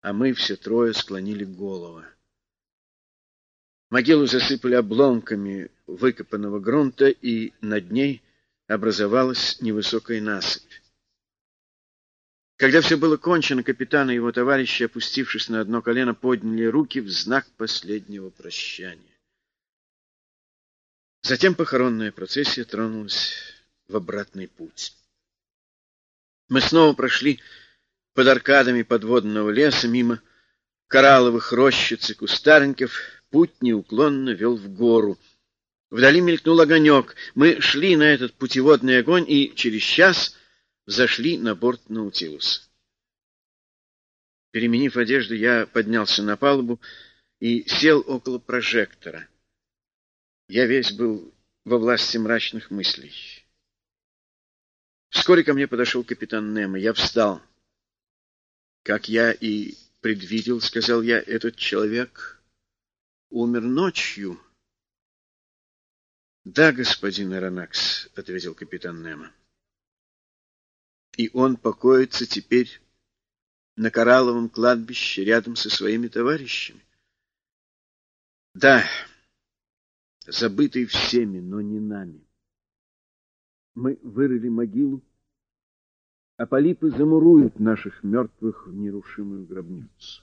а мы все трое склонили головы. Могилу засыпали обломками выкопанного грунта, и над ней образовалась невысокая насыпь. Когда все было кончено, капитан и его товарищи, опустившись на одно колено, подняли руки в знак последнего прощания. Затем похоронная процессия тронулась в обратный путь. Мы снова прошли под аркадами подводного леса, мимо коралловых рощиц и кустарников, путь неуклонно вел в гору. Вдали мелькнул огонек. Мы шли на этот путеводный огонь и через час зашли на борт Наутилуса. Переменив одежду, я поднялся на палубу и сел около прожектора. Я весь был во власти мрачных мыслей. Вскоре ко мне подошел капитан Немо. Я встал. Как я и предвидел, сказал я, этот человек умер ночью. Да, господин Аронакс, ответил капитан Немо и он покоится теперь на коралловом кладбище рядом со своими товарищами. Да, забытый всеми, но не нами. Мы вырыли могилу, а полипы замуруют наших мертвых в нерушимую гробницу.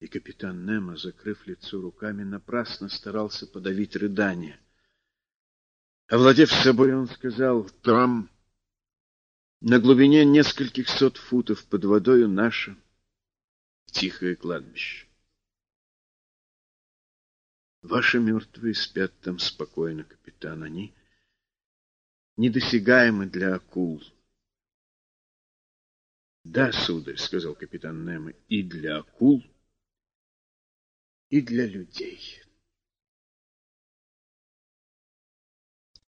И капитан Немо, закрыв лицо руками, напрасно старался подавить рыдание — Овладев собой, он сказал, там, на глубине нескольких сот футов под водою, наше тихое кладбище. Ваши мертвые спят там спокойно, капитан. Они недосягаемы для акул. Да, сударь, — сказал капитан Немо, — и для акул, и для людей.